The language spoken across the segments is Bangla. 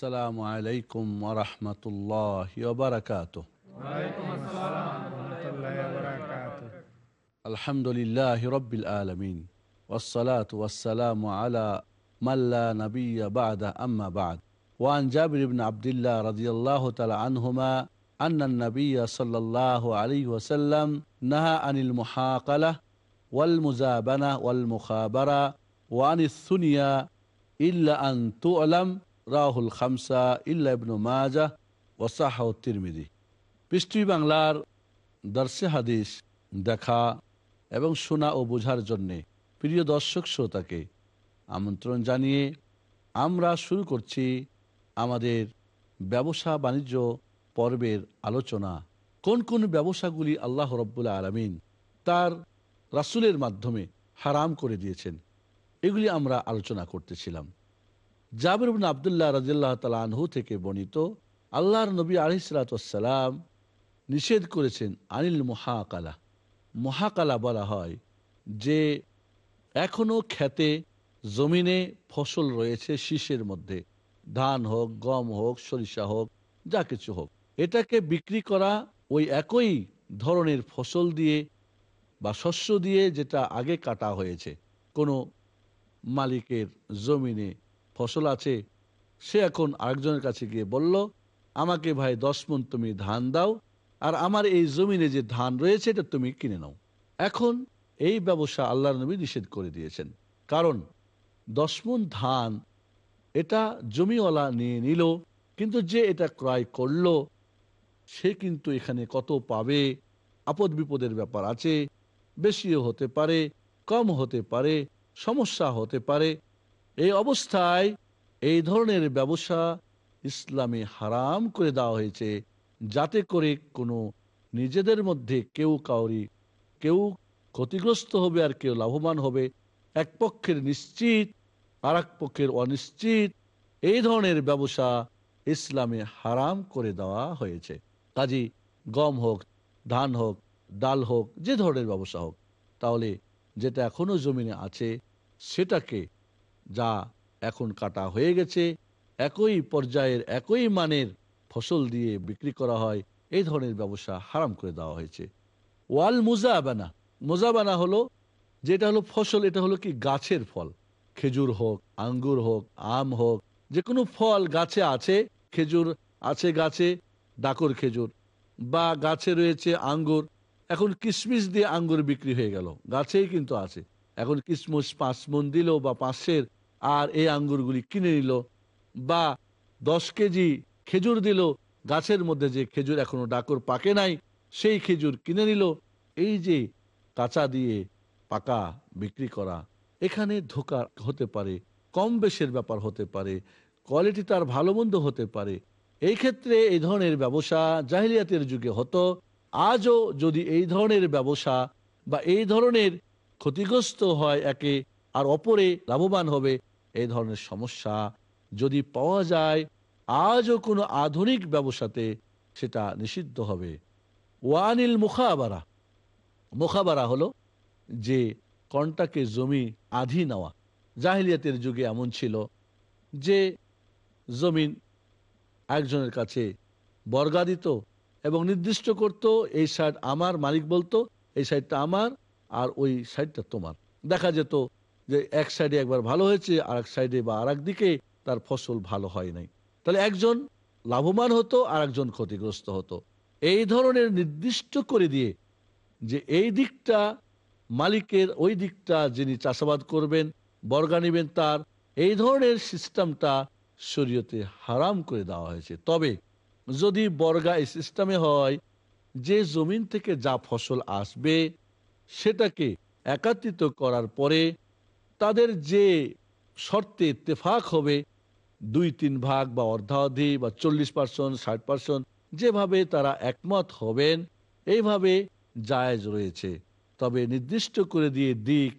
السلام عليكم ورحمة الله وبركاته. وعليكم السلام ورحمة الله وبركاته. الحمد لله رب العالمين والصلاة والسلام على من لا نبي بعد أما بعد. وعن جابر بن عبد الله رضي الله تعالى عنهما أن النبي صلى الله عليه وسلم نهى عن المحاقلة والمزابنة والمخابرة وعن الثنيا إلا أن تعلم রাহুল খামসা, ইল্লা ইবনু মাজা ওসাহ তিরমিদি পৃষ্টি বাংলার দর্শে হাদিস দেখা এবং শোনা ও বোঝার জন্যে প্রিয় দর্শক শ্রোতাকে আমন্ত্রণ জানিয়ে আমরা শুরু করছি আমাদের ব্যবসা বাণিজ্য পর্বের আলোচনা। কোন কোন ব্যবসাগুলি আল্লাহ রব্বুল্লা আলমিন তার রাসুলের মাধ্যমে হারাম করে দিয়েছেন, এগুলি আমরা আলোচনা করতেছিলাম। জাবির আবদুল্লাহ রাজিল্লাহ তালাহু থেকে বর্ণিত, আল্লাহর নবী আলিসালাম নিষেধ করেছেন আনিল মহাকালা। মহাকালা বলা হয় যে এখনও খেতে জমিনে ফসল রয়েছে শীষের মধ্যে। ধান হোক, গম হোক, সরিষা হোক, যা কিছু হোক। এটাকে বিক্রি করা ওই একই ধরনের ফসল দিয়ে বা শস্য দিয়ে যেটা আগে কাটা হয়েছে। কোনো মালিকের জমিনে ফসল আছে। সে এখন আরেকজনের কাছে গিয়ে বলল, আমাকে ভাই দশ মন তুমি ধান দাও, আর আমার এই জমিনে যে ধান রয়েছে এটা তুমি কিনে নাও। এখন এই ব্যবসা আল্লাহ নবী নিষেধ করে দিয়েছেন। কারণ দশ মন ধান, এটা জমিওয়ালা নিয়ে নিল, কিন্তু যে এটা ক্রয় করল, সে কিন্তু এখানে কত পাবে? আপদ বিপদের ব্যাপার আছে, বেশিও হতে পারে, কম হতে পারে, সমস্যা হতে পারে এই অবস্থায় এই ধরনের ব্যবসা ইসলামে হারাম করে দেওয়া হয়েছে যাতে করে কোনো নিজেদের মধ্যে কেউ কাউরি, কেউ ক্ষতিগ্রস্ত হবে আর কেউ লাভবান হবে। এক পক্ষের নিশ্চিত আর পক্ষের অনিশ্চিত। এই ধরনের ব্যবসা ইসলামে হারাম করে দেওয়া হয়েছে। কাজী গম হোক, ধান হোক, ডাল হোক, যে ধরনের ব্যবসা হোক, তাহলে যেটা এখনও জমিনে আছে সেটাকে যা এখন কাটা হয়ে গেছে, একই পর্যায়ের একই মানের ফসল দিয়ে বিক্রি করা হয়, এই ধরনের ব্যবসা হারাম করে দেওয়া হয়েছে। ওয়াল মুজাবানা, মোজাবানা হলো, যেটা হলো ফসল, এটা হলো কি গাছের ফল। খেজুর হোক, আঙ্গুর হোক, আম হোক যে কোনো ফল গাছে আছে, খেজুর আছে গাছে, ডাকর খেজুর, বা গাছে রয়েছে আঙ্গুর। এখন কিশমিশ দিয়ে আঙ্গুর বিক্রি হয়ে গেল, গাছেই কিন্তু আছে। এখন কিসমুস পাঁচ মন দিল বা পাঁচশের আর এই আঙ্গুরগুলি কিনে নিল বা দশ কেজি খেজুর দিল। গাছের মধ্যে যে খেজুর এখনও ডাকর পাকে নাই, সেই খেজুর কিনে নিল। এই যে কাঁচা দিয়ে পাকা বিক্রি করা, এখানে ধোকা হতে পারে, কম বেশের ব্যাপার হতে পারে কোয়ালিটি তার ভালো মন্দ হতে পারে। এই ক্ষেত্রে এই ধরনের ব্যবসা জাহিলিয়াতের যুগে হতো। আজও যদি এই ধরনের ব্যবসা বা এই ধরনের ক্ষতিগ্রস্ত হয় একে, আর অপরে লাভবান হবে এই ধরনের সমস্যা যদি পাওয়া যায়, আজও কোনো আধুনিক ব্যবসাতে সেটা নিষিদ্ধ হবে। ওয়ানিল মুখাবারা। মুখাবারা হলো যে কন্টাকে জমি আধি নেওয়া। জাহিলিয়াতের যুগে এমন ছিল যে জমিন একজনের কাছে বর্গা দিত এবং নির্দিষ্ট করত, এই সাইড আমার মালিক বলতো, এই সাইডটা আমার আর ওই সাইডটা তোমার। দেখা যেত যে এক সাইডে একবার ভালো হয়েছে আর এক সাইডে বা আর দিকে তার ফসল ভালো হয় নাই। তাহলে একজন লাভবান হতো আর একজন ক্ষতিগ্রস্ত হতো। এই ধরনের নির্দিষ্ট করে দিয়ে যে এই দিকটা মালিকের, ওই দিকটা যিনি চাষাবাদ করবেন, বর্গা নেবেন তার, এই ধরনের সিস্টেমটা শরীয়তে হারাম করে দেওয়া হয়েছে। তবে যদি বর্গা এই সিস্টেমে হয়, যে জমিন থেকে যা ফসল আসবে, সেটাকে একাত্রিত করার পরে তাদের যে শর্তে ইত্তেফাক হবে, দুই তিন ভাগ বা অর্ধাধি বা চল্লিশ পার্সেন্ট, ষাট পার্সেন্ট, যেভাবে তারা একমত হবেন, এইভাবে জায়েজ রয়েছে। তবে নির্দিষ্ট করে দিয়ে দিক,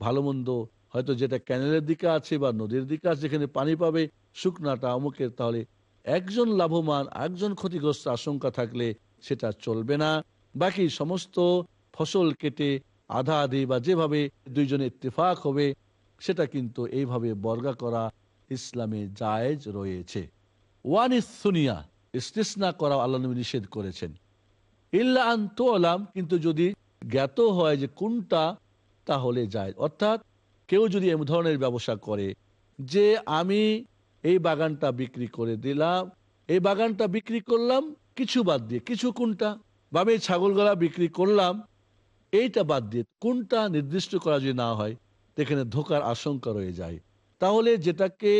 ভালো মন্দ, হয়তো যেটা ক্যানেলের দিকে আছে বা নদীর দিকে আছে, যেখানে পানি পাবে, শুকনাটা অমুকের, তাহলে একজন লাভবান একজন ক্ষতিগ্রস্ত আশঙ্কা থাকলে সেটা চলবে না। বাকি সমস্ত ফসল কেটে আধা আধি বা যেভাবে দুইজনে ইত্তেফাক হবে, সেটা কিন্তু এইভাবে বর্গা করা ইসলামে জায়েজ রয়েছে। ওয়ান ইসুনিয়া ইস্তিসনা করা আল্লাহ নবী নিষেধ করেছেন। ইল্লা আন্তু আলাম কিন্তু যদি জ্ঞাত হয় যে কোনটা, তাহলে যায় অর্থাৎ কেউ যদি এমন ধরনের ব্যবসা করে যে আমি এই বাগানটা বিক্রি করে দিলাম, এই বাগানটা বিক্রি করলাম, কিছু বাদ দিয়ে, কিছু কোনটা? বা আমি এই ছাগলগলা বিক্রি করলাম এইটা বাদ দিয়ে কোনটা নির্দিষ্ট করা যদি না হয় এখানে ধোকার আশঙ্কা রয়ে যায়। তাহলে যেটাকে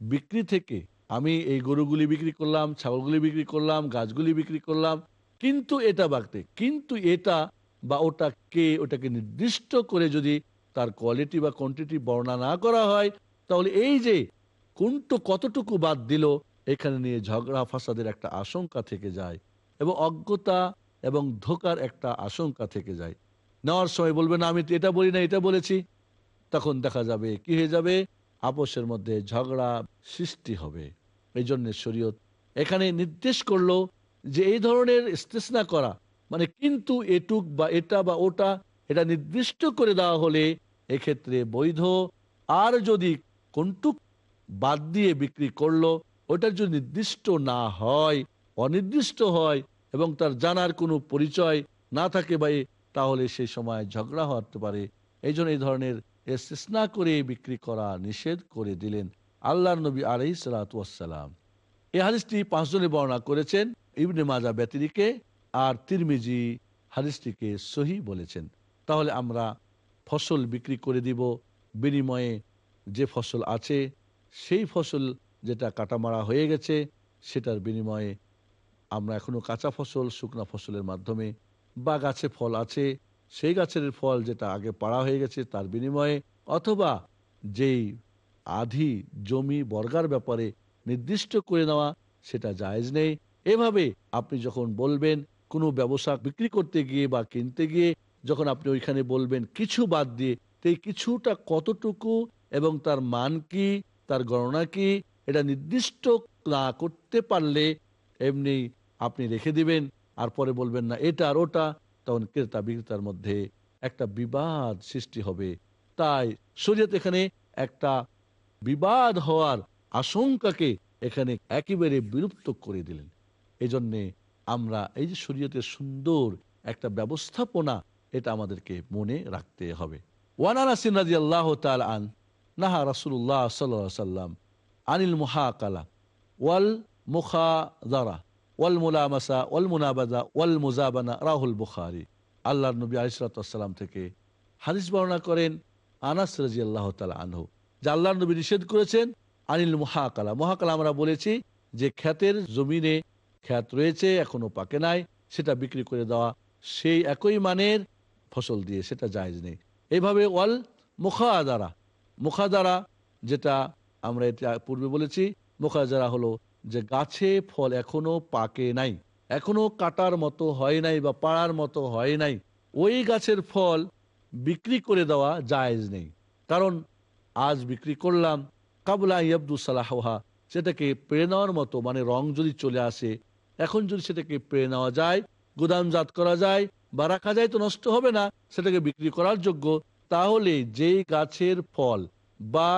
বিক্রি থেকে আমি এই গরুগুলি বিক্রি করলাম, ছাগলগুলি বিক্রি করলাম, গাছগুলি বিক্রি করলাম, কিন্তু এটা বাগতে, কিন্তু এটা বা ওটা কে, ওটাকে নির্দিষ্ট করে যদি তার কোয়ালিটি বা কোয়ান্টিটি বর্ণনা না করা হয়, তাহলে এই যে কোনটু কতটুকু বাদ দিল, এখানে নিয়ে ঝগড়া ফাসাদের একটা আশঙ্কা থেকে যায় এবং অজ্ঞতা এবং ধোকার একটা আশঙ্কা থেকে যায়। নেওয়ার সময় বলবে, না, আমি এটা বলি না এটা বলেছি। তখন দেখা যাবে, কি হয়ে যাবে? আপোষের মধ্যে ঝগড়া সৃষ্টি হবে। এই জন্য শরীয়ত এখানে নির্দেশ করল যে এই ধরনের ইস্তেসনা করা মানে কিন্তু এটুক বা এটা বা ওটা, এটা নির্দিষ্ট করে দেওয়া হলে এক্ষেত্রে বৈধ। আর যদি কোনটুক বাদ দিয়ে বিক্রি করল ওটা যদি নির্দিষ্ট না হয়, অনির্দিষ্ট হয় এবং তার জানার কোনো পরিচয় না থাকে বা তাহলে সেই সময় ঝগড়া হতে পারে। এই জন্য এই ধরনের ইস্তেসনা করে বিক্রি করা নিষেধ করে দিলেন আল্লাহ নবী আলাই সালাতাম এই হাদিসটি পাঁচজনে বর্ণনা করেছেন, ইবনে মাজা ব্যতিরিকে আর তিরমিজি হাদিসটিকে সহি বলেছেন। তাহলে আমরা ফসল বিক্রি করে দিব, বিনিময়ে যে ফসল আছে, সেই ফসল যেটা কাটামারা হয়ে গেছে, সেটার বিনিময়ে আমরা এখনও কাঁচা ফসল, শুকনা ফসলের মাধ্যমে বা গাছে ফল আছে, সেই গাছের ফল যেটা আগে পাড়া হয়ে গেছে তার বিনিময়ে অথবা যেই আধি জমি বর্গার ব্যাপারে নির্দিষ্ট করে নেওয়া, সেটা জায়েজ নেই। এভাবে আপনি যখন বলবেন, কোনো ব্যবসা বিক্রি করতে গিয়ে বা কিনতে গিয়ে যখন আপনি ওইখানে বলবেন কিছু বাদ দিয়ে, সেই কিছুটা কতটুকু এবং তার মান কি, তার গণনা কি, এটা নির্দিষ্ট না করতে পারলে এমনি আপনি রেখে দিবেন। আর পরে বলবেন না, এটা আর ওটা। তখন ক্রেতা বিক্রেতার মধ্যে একটা বিবাদ সৃষ্টি হবে। তাই শরীয়ত এখানে একটা বিবাদ হওয়ার আশঙ্কাকে এখানে একেবারে বিলুপ্ত করে দিলেন। এই জন্যে আমরা এই যে শরীয়তের সুন্দর একটা ব্যবস্থাপনা, এটা আমাদেরকে মনে রাখতে হবে। ওয়ানানাসিন রাজি আল্লাহ তাল আন, নাহা রাসুল্লাহ সাল্লাম আনিল মুহাকালা ওয়াল মুখাদারা ওয়াল মুলামাসা, ওয়াল মুনাবাদা, ওয়াল মুজাবানা, রাহুল বুখারি। আল্লাহ নবী আলিসাল্লাম থেকে হাদিস বর্ণনা করেন আনাস রাজি আল্লাহ তালা আনহু, যে আল্লাহ নবী নিষেধ করেছেন আনিল মহাকালা। মহাকালা আমরা বলেছি যে খ্যাতের জমিনে খ্যাত রয়েছে, এখনও পাকে নাই, সেটা বিক্রি করে দেওয়া সেই একই মানের ফসল দিয়ে সেটা জায়েজ নেই। এইভাবে ওয়াল মুখাদারা মুখাদারা যেটা আমরা এটা পূর্বে বলেছি, মুখাদারা হলো যে গাছে ফল এখনও পাকে নাই, এখনও কাটার মতো হয় নাই বা পাড়ার মতো হয় নাই, ওই গাছের ফল বিক্রি করে দেওয়া জায়েজ নেই। কারণ আজ বিক্রি করলাম, কাবুলা ইয়াবদু সালাহা সেটাকে পেড়ে নেওয়ার মতো মানে রং যদি চলে আসে, এখন যদি সেটাকে পেড়ে নেওয়া যায় গুদামজাত করা যায় বা রাখা যায় তো নষ্ট হবে না, সেটাকে বিক্রি করার যোগ্য, তাহলে যেই গাছের ফল বা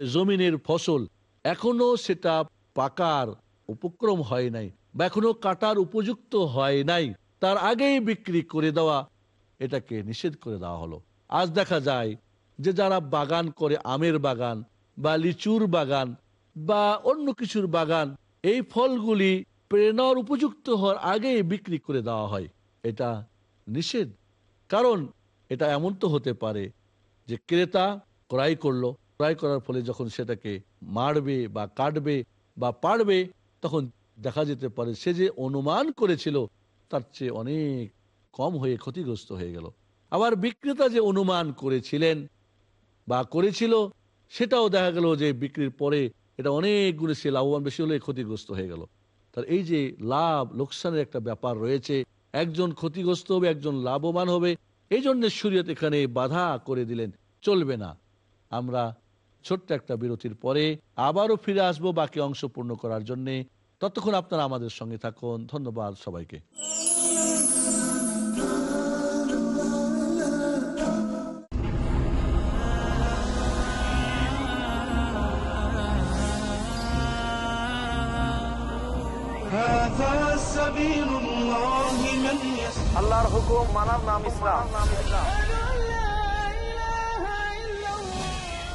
জমিনের ফসল এখনও সেটা পাকার উপক্রম হয় নাই বা এখনও কাটার উপযুক্ত হয় নাই, তার আগেই বিক্রি করে দেওয়া, এটাকে নিষেধ করে দেওয়া হলো। আজ দেখা যায় যে যারা বাগান করে, আমের বাগান বা লিচুর বাগান বা অন্য কিছুর বাগান, এই ফলগুলি প্রেরণার উপযুক্ত হওয়ার আগেই বিক্রি করে দেওয়া হয়। এটা নিষেধ, কারণ এটা এমন তো হতে পারে যে ক্রেতা ক্রয় করল। ক্রয় করার ফলে যখন সেটাকে মারবে বা কাটবে বা পারবে, তখন দেখা যেতে পারে সে যে অনুমান করেছিল, তার চেয়ে অনেক কম হয়ে ক্ষতিগ্রস্ত হয়ে গেল। আবার বিক্রেতা যে অনুমান করেছিলেন বা করেছিল, সেটাও দেখা গেল যে বিক্রির পরে এটা অনেক গুণে সে লাভবান, বেশি হলে ক্ষতিগ্রস্ত হয়ে গেল। তার এই যে লাভ, লোকসানের একটা ব্যাপার রয়েছে, একজন ক্ষতিগ্রস্ত হবে, একজন লাভবান হবে এই জন্য শরীয়ত এখানে বাধা করে দিলেন, চলবে না। আমরা ছোট্ট একটা বিরতির পরে আবারও ফিরে আসব বাকি অংশ পূর্ণ করার জন্য। ততক্ষণ আপনারা আমাদের সঙ্গে থাকুন। ধন্যবাদ সবাইকে। আল্লাহর হুকুম মানার নাম ইসলাম।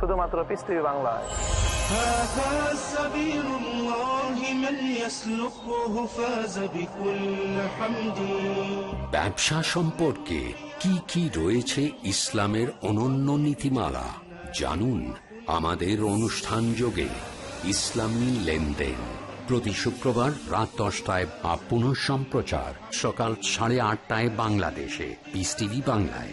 শুধুমাত্র পিস টিভি বাংলায়। ব্যবসা সম্পর্কে কি কি রয়েছে ইসলামের অনন্য নীতিমালা জানুন আমাদের অনুষ্ঠান যোগে ইসলামী লেনদেন। প্রতি শুক্রবার রাত দশটায় বা পুনঃ সম্প্রচার সকাল সাড়ে আটটায় বাংলাদেশে পিস টিভি বাংলায়।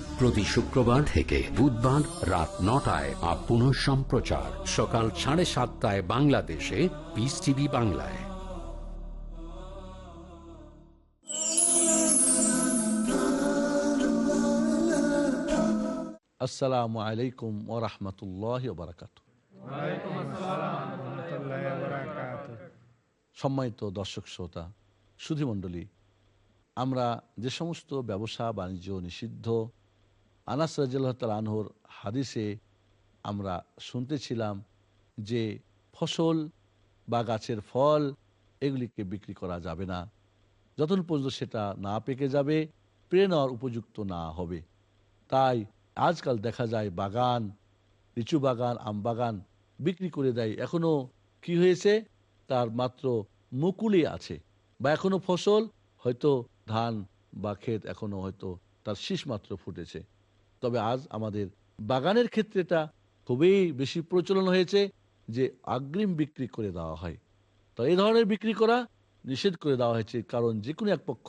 প্রতি শুক্রবার থেকে বুধবার রাত নটায় আর পুনঃ সম্প্রচার। সকাল সাড়ে সাতটায় বাংলাদেশে পিস টিভি বাংলায়। আসসালামু আলাইকুম ওরহমতুল্লাহ বারাকাত সম্মানিত দর্শক শ্রোতা সুধীমণ্ডলী আমরা যে সমস্ত ব্যবসা বাণিজ্য নিষিদ্ধ আনাস রাজিল্লাহ তাল আনহর হাদিসে আমরা শুনতেছিলাম যে ফসল বা গাছের ফল এগুলিকে বিক্রি করা যাবে না। যতক্ষণ পর্যন্ত সেটা না পেকে যাবে, পেরে নেওয়ার উপযুক্ত না হবে। তাই আজকাল দেখা যায় বাগান, লিচু বাগান, আম বাগান বিক্রি করে দেয়। এখনও কি হয়েছে? তার মাত্র মুকুলি আছে। বা এখনও ফসল, হয়তো ধান বা ক্ষেত এখনও হয়তো তার শীষ মাত্র ফুটেছে। তবে আজ আমাদের বাগানের ক্ষেত্রেটা খুবই বেশি প্রচলন হয়েছে যে অগ্রিম বিক্রি করে দেওয়া হয়। তো এই ধরনের বিক্রি করা নিষেধ করে দেওয়া হয়েছে, কারণ যে কোনো এক পক্ষ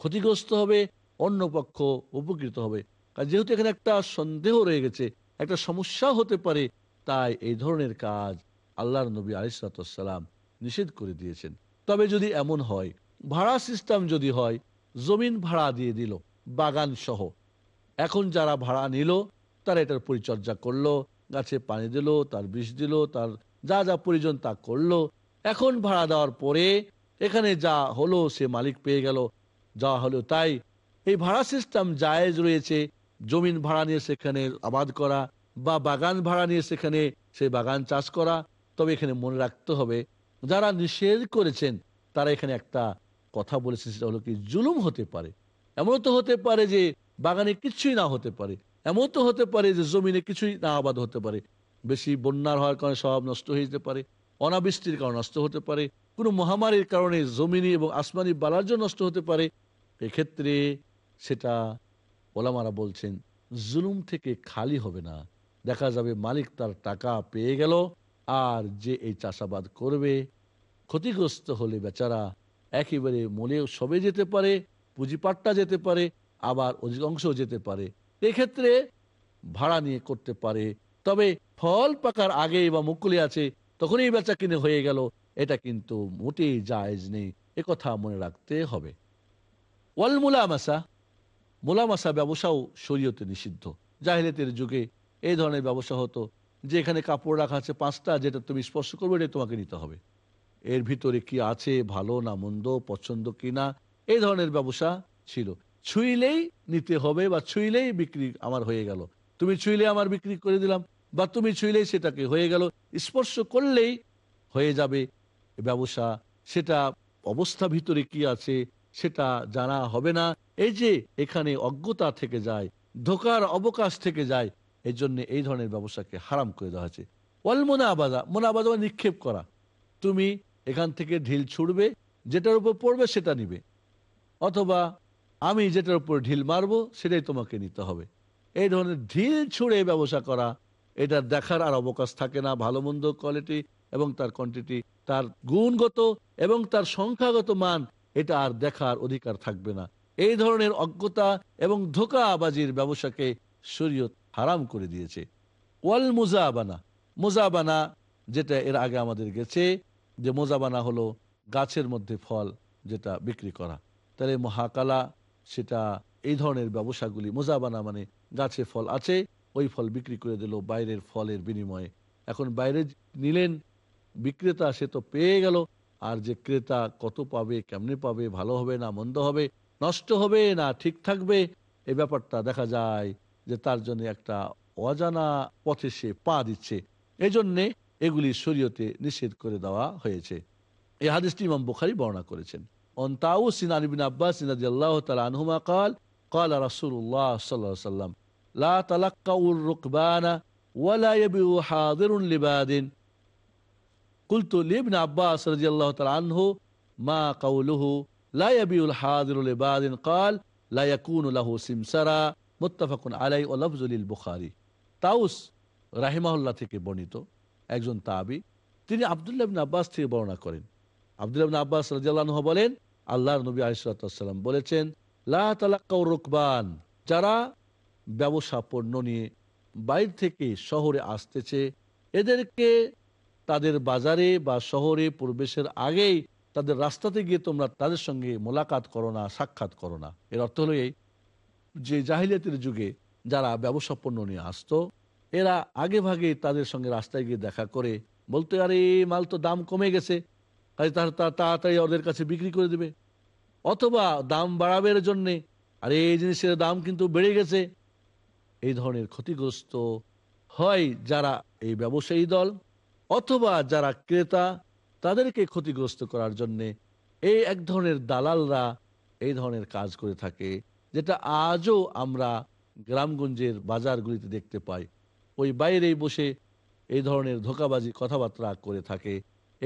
ক্ষতিগ্রস্ত হবে, অন্য পক্ষ উপকৃত হবে। কারণ যেহেতু এখানে একটা সন্দেহ রয়ে গেছে, একটা সমস্যা হতে পারে, তাই এই ধরনের কাজ আল্লাহর নবী আলিসালাম নিষেধ করে দিয়েছেন। তবে যদি এমন হয়, ভাড়া সিস্টেম যদি হয়, জমিন ভাড়া দিয়ে দিল বাগান সহ এখন যারা ভাড়া নিল, তারা এটার পরিচর্যা করল, গাছে পানি দিল, তার বিষ দিল, তার যা যা প্রয়োজন তা করল। এখন ভাড়া দেওয়ার পরে এখানে যা হলো সে মালিক পেয়ে গেল। যা হলো তাই। এই ভাড়া সিস্টেম জায়েজ রয়েছে। জমিন ভাড়া নিয়ে সেখানে আবাদ করা বা বাগান ভাড়া নিয়ে সেখানে সেই বাগান চাষ করা, তবে এখানে মনে রাখতে হবে, যারা নিষেধ করেছেন, তারা এখানে একটা কথা বলেছেন সেটা হলো কি, জুলুম হতে পারে। এমন তো হতে পারে যে বাগানে কিছুই না হতে পারে। এমন তো হতে পারে যে জমিনে কিছুই না আবাদ হতে পারে। বেশি বন্যার হওয়ার কারণে স্বভাব নষ্ট হয়ে যেতে পারে, অনাবৃষ্টির কারণে নষ্ট হতে পারে, কোনো মহামারীর কারণে জমিনি এবং আসমানি বালার্য নষ্ট হতে পারে। এক্ষেত্রে সেটা ওলামারা বলছেন, জুলুম থেকে খালি হবে না। দেখা যাবে মালিক তার টাকা পেয়ে গেল আর যে এই চাষাবাদ করবে, ক্ষতিগ্রস্ত হলে বেচারা একেবারে মলে সবে যেতে পারে, পুঁজিপাটটা যেতে পারে আবার অধিকাংশ যেতে পারে। এক্ষেত্রে ভাড়া নিয়ে করতে পারে। তবে ফল পাকার আগে বা মুকুলে আছে, তখনই বেচা কিনে হয়ে গেল। এটা কিন্তু মোটেই জায়েজ নেই। কথা মনে রাখতে হবে। ওয়াল মুলামাসা, মোলামাসা ব্যবসাও শরীয়তে নিষিদ্ধ। জাহিলিয়াতের যুগে এই ধরনের ব্যবসা হতো যে এখানে কাপড় রাখা আছে পাঁচটা, যেটা তুমি স্পর্শ করবে, এটা তোমাকে নিতে হবে। এর ভিতরে কি আছে, ভালো না মন্দ, পছন্দ কি না এই ধরনের ব্যবসা ছিল। ছুঁইলেই নিতে হবে বা ছুঁইলেই বিক্রি আমার হয়ে গেল। তুমি ছুঁইলে আমার বিক্রি করে দিলাম বা তুমি ছুঁইলেই সেটাকে হয়ে গেল। স্পর্শ করলেই হয়ে যাবে ব্যবসা। সেটা অবস্থা ভিতরে কি আছে সেটা জানা হবে না। এই যে এখানে অজ্ঞতা থেকে যায়, ধোকার অবকাশ থেকে যায় এই জন্য এই ধরনের ব্যবসাকে হারাম করে দেওয়া হয়েছে। ওয়াল মোনাবাদা মোনাবাদা মানে নিক্ষেপ করা। তুমি এখান থেকে ঢিল ছুড়বে, যেটার উপর পড়বে সেটা নিবে। অথবা আমি যেটার উপর ঢিল মারবো, সেটাই তোমাকে নিতে হবে। এই ধরনের ঢিল ছুঁড়ে ব্যবসা করা এটার দেখার আর অবকাশ থাকে না। ভালো মন্দ কোয়ালিটি এবং তার কোয়ান্টিটি তার গুণগত এবং তার সংখ্যাগত মান, এটা আর দেখার অধিকার থাকবে না। এই ধরনের অজ্ঞতা এবং ধোকাবাজির ব্যবসাকে শরীয়ত হারাম করে দিয়েছে। ওয়াল মুজাবানা মুজাবানা যেটা এর আগে আমাদের গেছে, যে মোজাবানা হলো গাছের মধ্যে ফল যেটা বিক্রি করা। তাহলে মহাকালা সেটা এই ধরনের ব্যবসাগুলি মোজাবানা মানে গাছে ফল আছে, ওই ফল বিক্রি করে দিল, বাইরের ফলের বিনিময়ে। এখন বাইরে নিলেন, বিক্রেতা সে তো পেয়ে গেল, আর যে ক্রেতা কত পাবে, কেমনে পাবে, ভালো হবে না, মন্দ হবে, নষ্ট হবে না, ঠিক থাকবে এই ব্যাপারটা দেখা যায় যে তার জন্য একটা অজানা পথে সে পা দিচ্ছে। এই জন্যে এগুলি শরীয়তে নিষেধ করে দেওয়া হয়েছে। এই হাদিসটি ইমাম বুখারি বর্ণনা করেছেন। অন তাউ সিনান বিন আব্বাস রাদিয়াল্লাহু তাআলা আনহুমা قال قال رسول الله صلى الله عليه وسلم لا تلقوا الركبان ولا يبيع حاضر لباد قلت لابن عباس رضي الله تعالى عنه ما قوله لا يبيع الحاضر لباد قال لا يكون له سمسرا মুত্তাফাক আলাই ও লফজুলিল বুখারি তাউস রাহিমাহুল্লাহ থেকে বর্ণিত একজন তাবি তিনি আবদুল্লাহ বিন আব্বাস থেকে বর্ণনা করেন আবদুল্লাহ আব্বাস রাজিয়াল্লাহ বলেন, আল্লাহর নবী আলিসাল্লাম বলেছেন, লা তালাক্কাউ রুকবান যারা ব্যবসা পণ্য নিয়ে বাইর থেকে শহরে আসতেছে, এদেরকে তাদের বাজারে বা শহরে প্রবেশের আগেই তাদের রাস্তাতে গিয়ে তোমরা তাদের সঙ্গে মোলাকাত করো না, সাক্ষাৎ করো না। এর অর্থ হলো এই যে জাহিলিয়াতের যুগে যারা ব্যবসা পণ্য নিয়ে আসতো, এরা আগে ভাগে তাদের সঙ্গে রাস্তায় গিয়ে দেখা করে বলতে, আরে, মাল তো দাম কমে গেছে। কাজে তার তাড়াতাড়ি ওদের কাছে বিক্রি করে দেবে। অথবা দাম বাড়াবের জন্যে। আর এই জিনিসের দাম কিন্তু বেড়ে গেছে। এই ধরনের ক্ষতিগ্রস্ত হয় যারা এই ব্যবসায়ী দল অথবা যারা ক্রেতা, তাদেরকে ক্ষতিগ্রস্ত করার জন্যে এই এক ধরনের দালালরা এই ধরনের কাজ করে থাকে, যেটা আজও আমরা গ্রামগঞ্জের বাজারগুলিতে দেখতে পাই। ওই বাইরেই বসে এই ধরনের ধোকাবাজি, কথাবার্তা করে থাকে।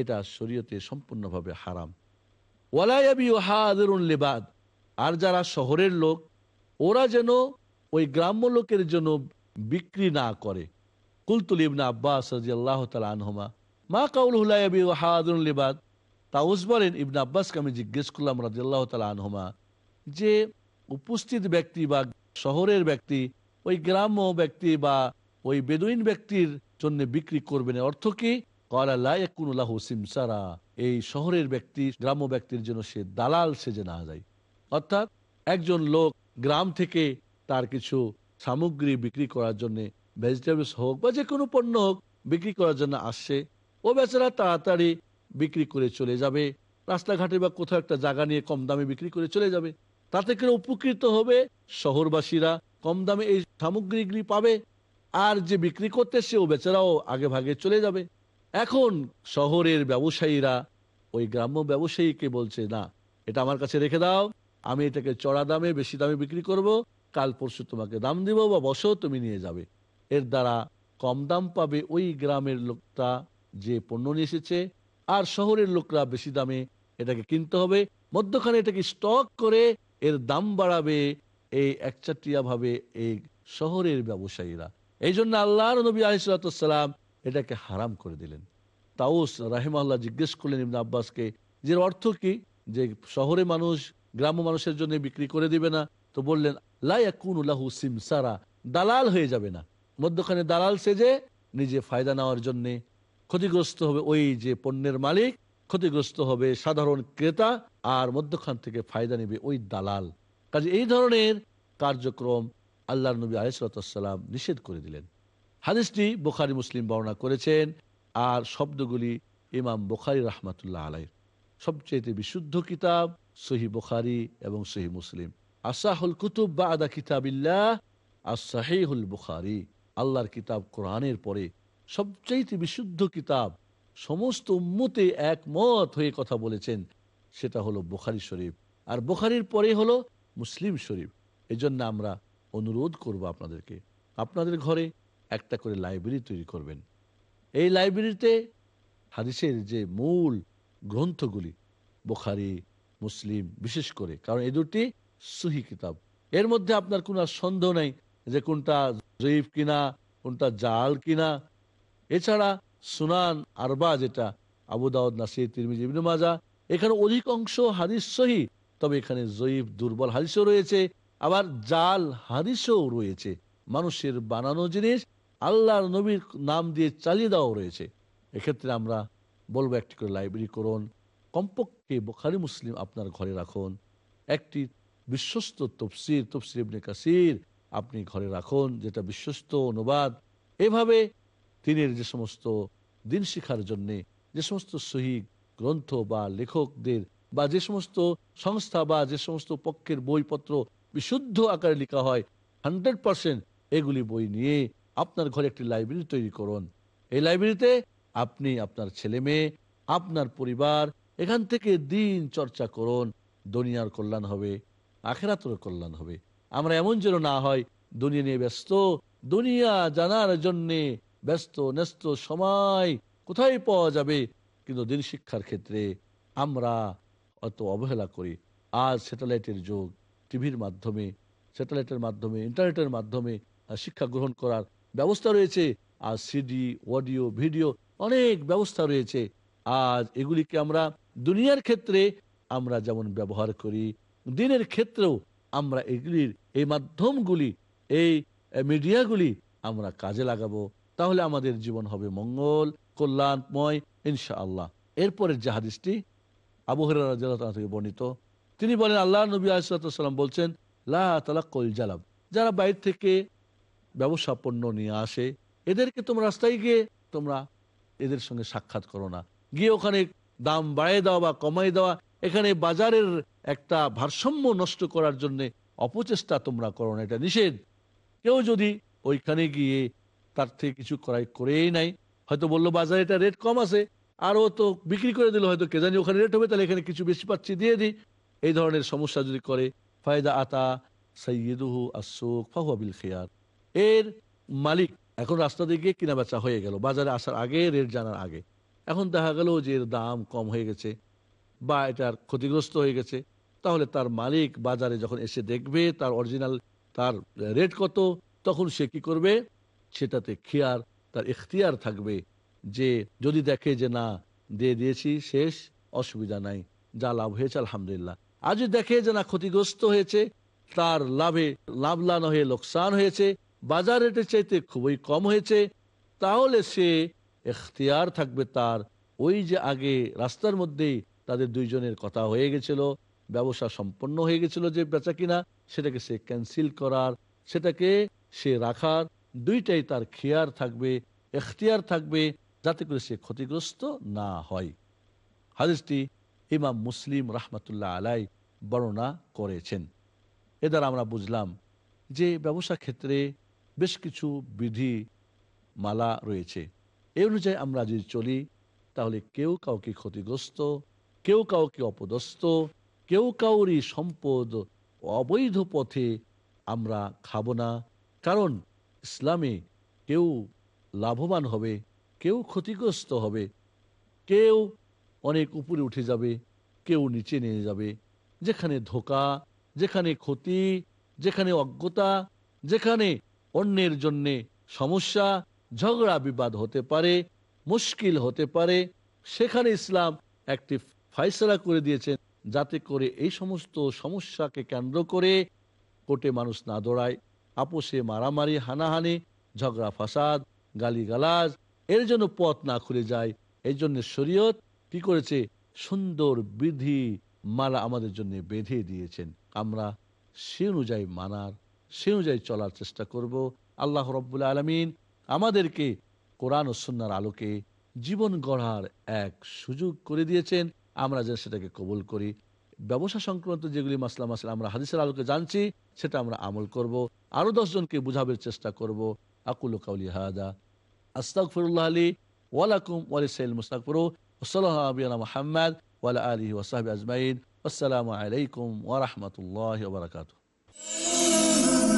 এটা শরীয়তে সম্পূর্ণভাবে হারাম। ওয়ালায়াবি হাদরুন লেবাদ। আর যারা শহরের লোক, ওরা যেন ওই গ্রাম্য লোকের জন্য বিক্রি না করে। কুলতুল ইবনা আব্বাস আল্লাহ তালা আনহমা, মা কাউল হুলায়াবি হাদরুন লেবাদ? তাউস বলেন, ইবনা আব্বাসকে আমি জিজ্ঞেস করলাম রাজিয়াল্লাহ তালা আনহমা, যে উপস্থিত ব্যক্তি বা শহরের ব্যক্তি, ওই গ্রাম্য ব্যক্তি বা ওই বেদুইন ব্যক্তির জন্য বিক্রি করবেন অর্থ কি? কলাল্লাহ সিমসারা এই শহরের ব্যক্তি, গ্রাম্য ব্যক্তির জন্য সে দালাল সেজে না যায়। অর্থাৎ একজন লোক গ্রাম থেকে তার কিছু সামগ্রী বিক্রি করার জন্য ভেজিটেবলস হোক বা যে কোনো পণ্য হোক বিক্রি করার জন্য আসছে ও বেচারা তাড়াতাড়ি বিক্রি করে চলে যাবে। রাস্তাঘাটে বা কোথাও একটা জায়গা নিয়ে কম দামে বিক্রি করে চলে যাবে। তাতে করে উপকৃত হবে শহরবাসীরা। কম দামে এই সামগ্রীগুলি পাবে। আর যে বিক্রি করতে সেও বেচারাও আগে ভাগে চলে যাবে। এখন শহরের ব্যবসায়ীরা, ওই গ্রাম্য ব্যবসায়ীকে বলছে, না, এটা আমার কাছে রেখে দাও, আমি এটাকে চড়া দামে, বেশি দামে বিক্রি করব, কাল পরশু তোমাকে দাম দিব বা বসো, তুমি নিয়ে যাবে। এর দ্বারা কম দাম পাবে ওই গ্রামের লোকটা যে পণ্য নিয়ে এসেছে, আর শহরের লোকরা বেশি দামে এটাকে কিনতে হবে। মধ্যখানে এটাকে স্টক করে এর দাম বাড়াবে এই একচাটিয়া ভাবে এই শহরের ব্যবসায়ীরা। এই জন্য আল্লাহ নবী আলিসাল্লাম এটাকে হারাম করে দিলেন। তাউস রাহিমাল্লাহ জিজ্ঞেস করলেন ইবনা আব্বাসকে যে অর্থ কি? যে শহরে মানুষ, গ্রাম্য মানুষের জন্য বিক্রি করে দিবে না। তো বললেন লাহু সিমসারা, দালাল হয়ে যাবে না। মধ্যখানে দালাল সেজে নিজে ফায়দা নেওয়ার জন্যে ক্ষতিগ্রস্ত হবে ওই যে পণ্যের মালিক, ক্ষতিগ্রস্ত হবে সাধারণ ক্রেতা, আর মধ্যখান থেকে ফায়দা নেবে ওই দালাল। কাজে এই ধরনের কার্যক্রম আল্লাহ নবী আলিসাল্লাম নিষেধ করে দিলেন। হাদিসটি বোখারি মুসলিম বর্ণনা করেছেন, আর শব্দগুলি ইমাম বোখারি রহমাতুল্লাহ আলাই সবচেয়ে বিশুদ্ধ কিতাব সহি বোখারি এবং সহি মুসলিম। আসাহুল কুতুব বা আদা কিতাবিল্লাহ আসাহিহুল বুখারি। আল্লাহর কিতাব কোরআনের পরে সবচাইতে বিশুদ্ধ কিতাব সমস্ত উম্মতে একমত হয়ে কথা বলেছেন, সেটা হলো বুখারি শরীফ। আর বুখারির পরে হলো মুসলিম শরীফ। এজন্য আমরা অনুরোধ করব আপনাদেরকে। আপনাদের ঘরে একটা করে লাইব্রেরি তৈরি করবেন। এই লাইব্রেরিতে হাদিসের যে মূল গ্রন্থগুলি, বোখারি, মুসলিম বিশেষ করে, কারণ এই দুটি সহি কিতাব। এর মধ্যে আপনার কোনো সন্দেহ নেই যে কোনটা জয়ীফ কিনা, কোনটা জাল কিনা। এছাড়া সুনান আরবা যেটা, আবু দাউদ নাসির তিরমিজি, ইবনে মাজা এখানে অধিকাংশ হাদিস সহি, তবে এখানে জয়ীফ, দুর্বল হাদিসও রয়েছে, আবার জাল হাদিসও রয়েছে। মানুষের বানানো জিনিস আল্লাহর নবীর নাম দিয়ে চালিয়ে দেওয়া রয়েছে। এক্ষেত্রে আমরা বলব একটি করে লাইব্রেরি করুন, কমপক্ষে বোখারি, মুসলিম আপনার ঘরে রাখুন। একটি বিশ্বস্ত তফসির তফসির ইবনে কাসির আপনি ঘরে রাখুন, যেটা বিশ্বস্ত, অনুবাদ। এভাবে তিনের যে সমস্ত দিন শিখার জন্যে, যে সমস্ত সহি গ্রন্থ বা লেখকদের বা যে সমস্ত সংস্থা বা যে সমস্ত পক্ষের বইপত্র বিশুদ্ধ আকারে লেখা হয়, হান্ড্রেড পার্সেন্ট এগুলি বই নিয়ে আপনার ঘরে একটি লাইব্রেরি তৈরি করুন। এই লাইব্রেরিতে আপনি আপনার ছেলে মেয়ে, আপনার পরিবার, এখান থেকে দিন চর্চা করুন। দুনিয়ার কল্যাণ হবে আখেরাতর কল্যাণ হবে। আমরা এমন যেন না হয়, দুনিয়া নিয়ে ব্যস্ত, দুনিয়া জানার জন্যে ব্যস্ত, ন্যস্ত সময় কোথায় পাওয়া যাবে? কিন্তু দিন শিক্ষার ক্ষেত্রে আমরা অত অবহেলা করি। আজ স্যাটেলাইটের যুগ টিভির মাধ্যমে স্যাটেলাইটের মাধ্যমে ইন্টারনেটের মাধ্যমে শিক্ষা গ্রহণ করার ব্যবস্থা রয়েছে। আর সিডি, অডিও, ভিডিও অনেক ব্যবস্থা রয়েছে। আজ এগুলিকে আমরা দুনিয়ার ক্ষেত্রে আমরা যেমন ব্যবহার করি, দিনের ক্ষেত্রেও আমরা এগুলির এই মাধ্যমগুলি, এই মিডিয়াগুলি আমরা কাজে লাগাবো। তাহলে আমাদের জীবন হবে মঙ্গল, কল্যাণময় ইনশা আল্লাহ এরপরের যে হাদিসটি আবু হরাহ থেকে বর্ণিত, তিনি বলেন, আল্লাহ নবী আসালাম বলছেন, লা তালাক্কল জালাব। যারা বাইরে থেকে ব্যবসা পণ্য নিয়ে আসে, এদেরকে তোমরা রাস্তায় গিয়ে তোমরা এদের সঙ্গে সাক্ষাৎ করো না। গিয়ে ওখানে দাম বাড়িয়ে দেওয়া বা কমাই দেওয়া এখানে বাজারের একটা ভারসাম্য নষ্ট করার জন্য অপচেষ্টা তোমরা করো না, এটা নিষেধ। কেউ যদি ওইখানে গিয়ে তার থেকে কিছু করাই করেই নাই হয়তো বলল, বাজারে এটা রেট কম আছে আরও তো বিক্রি করে দিল, হয়তো কে জানি ওখানে রেট হবে, তাহলে এখানে কিছু বেশি পাচ্ছি, দিয়ে দিই। এই ধরনের সমস্যা যদি করে, ফায়দা আতা সৈয়দুহু আসুক ফাহুয়াবিল খেয়ার। এর মালিক এখন রাস্তা দিয়ে কিনা বেচা হয়ে গেল। বাজারে আসার আগে রেট জানার আগে। এখন দেখা গেল যে এর দাম কম হয়ে গেছে বা এটার ক্ষতিগ্রস্ত হয়ে গেছে। তাহলে তার মালিক বাজারে যখন এসে দেখবে তার অরিজিনাল তার রেট কত, তখন সে কি করবে? সেটাতে খেয়ার, তার এখতিয়ার থাকবে যে যদি দেখে যে না, দিয়ে দিয়েছি, শেষ, অসুবিধা নাই, যা লাভ হয়েছে, আলহামদুলিল্লাহ। যদি দেখে যে না, ক্ষতিগ্রস্ত হয়েছে, তার লাভে লাভলান হয়ে লোকসান হয়েছে বাজার রেটের চাইতে খুবই কম হয়েছে, তাহলে সে এখতিয়ার থাকবে তার। ওই যে আগে রাস্তার মধ্যেই তাদের দুইজনের কথা হয়ে গেছিল, ব্যবসা সম্পন্ন হয়ে গেছিল যে বেচা কিনা, সেটাকে সে ক্যান্সেল করার, সেটাকে সে রাখার, দুইটাই তার খেয়ার থাকবে, এখতিয়ার থাকবে, যাতে করে সে ক্ষতিগ্রস্ত না হয়। হাদিসটি ইমাম মুসলিম রাহমাতুল্লাহ আলাই বর্ণনা করেছেন। এ দ্বারা আমরা বুঝলাম যে ব্যবসা ক্ষেত্রে বেশ কিছু বিধি মালা রয়েছে। এই অনুযায়ী আমরা যদি চলি, তাহলে কেউ কাউকে ক্ষতিগ্রস্ত, কেউ কাউকে অপদস্থ, কেউ কাউরই সম্পদ অবৈধ পথে আমরা খাব না। কারণ ইসলামে কেউ লাভবান হবে, কেউ ক্ষতিগ্রস্ত হবে, কেউ অনেক উপরে উঠে যাবে, কেউ নিচে নিয়ে যাবে। যেখানে ধোকা, যেখানে ক্ষতি, যেখানে অজ্ঞতা, যেখানে অন্যের জন্যে সমস্যা, ঝগড়া, বিবাদ হতে পারে, মুশকিল হতে পারে। সেখানে ইসলাম একটি ফাইসলা করে দিয়েছেন যাতে করে এই সমস্ত সমস্যাকে কেন্দ্র করে কোর্টে মানুষ না দৌড়ায়। আপোষে মারামারি, হানাহানি, ঝগড়া, ফাসাদ, গালিগালাজ, এর জন্য পথ না খুলে যায়। এই জন্য শরীয়ত কি করেছে? সুন্দর বিধি মালা আমাদের জন্য বেঁধে দিয়েছেন। আমরা সে অনুযায়ী মানার সে অনুযায়ী চলার চেষ্টা করব। আল্লাহ রব্বুল আলমিন আমাদেরকে কোরআন ও সুন্নার আলোকে জীবন গড়ার এক সুযোগ করে দিয়েছেন। আমরা যেন সেটাকে কবুল করি। ব্যবসা সংক্রান্ত যেগুলি মাসলা মাসলা আমরা হাদিসের আলোকে জানছি, সেটা আমরা আমল করব। আরও দশজনকে বুঝাবের চেষ্টা করব। আকুল কাউলি হাদা। আস্তাগফিরুল্লাহ আলী ওয়ালাকুম ওয়ালিসাইল মুস্তাগফিরু। ওসলাল্লাহু আবিয়ানা মুহাম্মদ ওয়ালা আলিহি ওয়াসাহবি আজমাইন। আসসালামু আলাইকুম ওয়া রাহমাতুল্লাহি Thank you.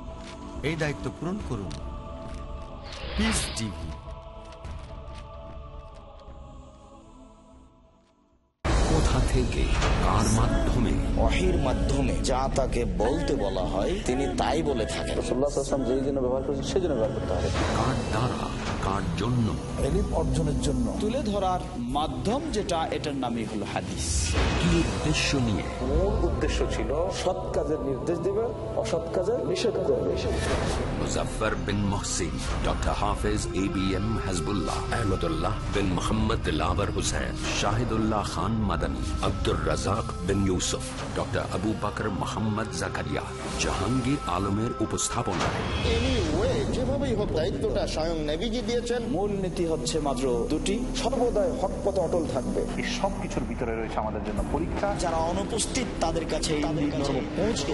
এই দায়িত্ব পূরণ করুন। পিস টিভি কোথা থেকে কার মাধ্যমে? অহের মাধ্যমে যা তাকে বলতে বলা হয় তিনি তাই বলে থাকেন। রসুল্লাহাম যেই জন্য ব্যবহার করেছেন সেই জন্য ব্যবহার করতে হবে। কার দ্বারা? কার জন্য। অর্জনের জন্য। তুলে ধরার মাধ্যম যেটা এটার নামই হলো হাদিস। কি উদ্দেশ্য নিয়ে? মূল উদ্দেশ্য ছিল সৎ কাজের নির্দেশ দিবে অসৎ কাজের নিষেধ করবে। Muzaffar bin Mohsin doctor Hafez A B M Hazbullah Ahmadullah bin Mohammad Dilabar Hussain Shahidullah Khan Madani Abdur Razzak bin Yusuf doctor Abu Bakr Mohammad Zakaria Jahangir আলমের উপস্থাপনায়। যেভাবেই হোক দায়িত্বটা স্বয়ং নেভিজি দিয়েছেন। মূল নীতি হচ্ছে মাত্র দুটি। সর্বদাই হক পথে অটল থাকবে। এই সব কিছুর ভিতরে রয়েছে আমাদের জন্য পরীক্ষা। যারা অনুপস্থিত তাদের কাছে পৌঁছে